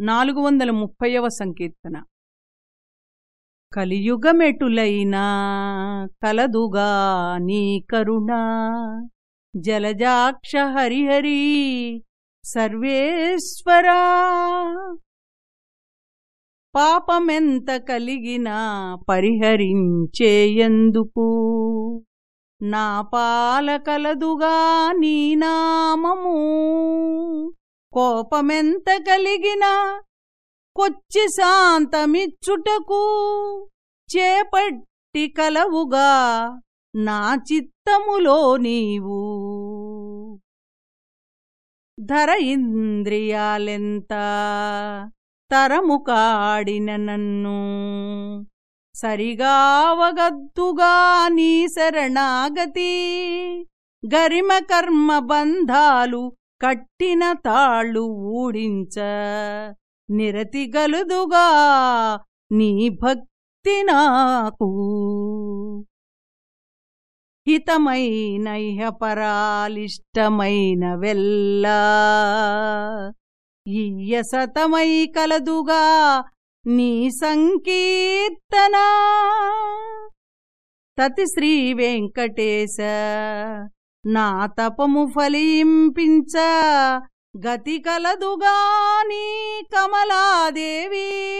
నాలుగు వందల ముప్పైవ సంకీర్తన. కలియుగమెటులైనా కలదుగా నీ కరుణ. జలజాక్ష హరిహరి సర్వేశ్వరా. పాపమెంత కలిగినా పరిహరించేయందుకు నా పాల కలదుగా నీ నామము. కోపమెంత కలిగినా కొచ్చి శాంతమిచ్చుటకు చేపట్టి కలవుగా నా చిత్తములో నీవు. ధర ఇంద్రియాలెంత తరము కాడిన నన్ను సరిగావగద్దుగా నీ శరణాగతి. గరిమ కర్మ బంధాలు కట్టిన తాళ్ళు ఊడించ నిరతిగలుదుగా నీ భక్తి నాకు. హితమైన పరాలిష్టమైన వెల్లా ఇయ్యసతమై కలదుగా నీ సంకీర్తనా. తతి శ్రీ వెంకటేశ నా తపము ఫలింపించ గతి కలదుగాని కమలాదేవీ.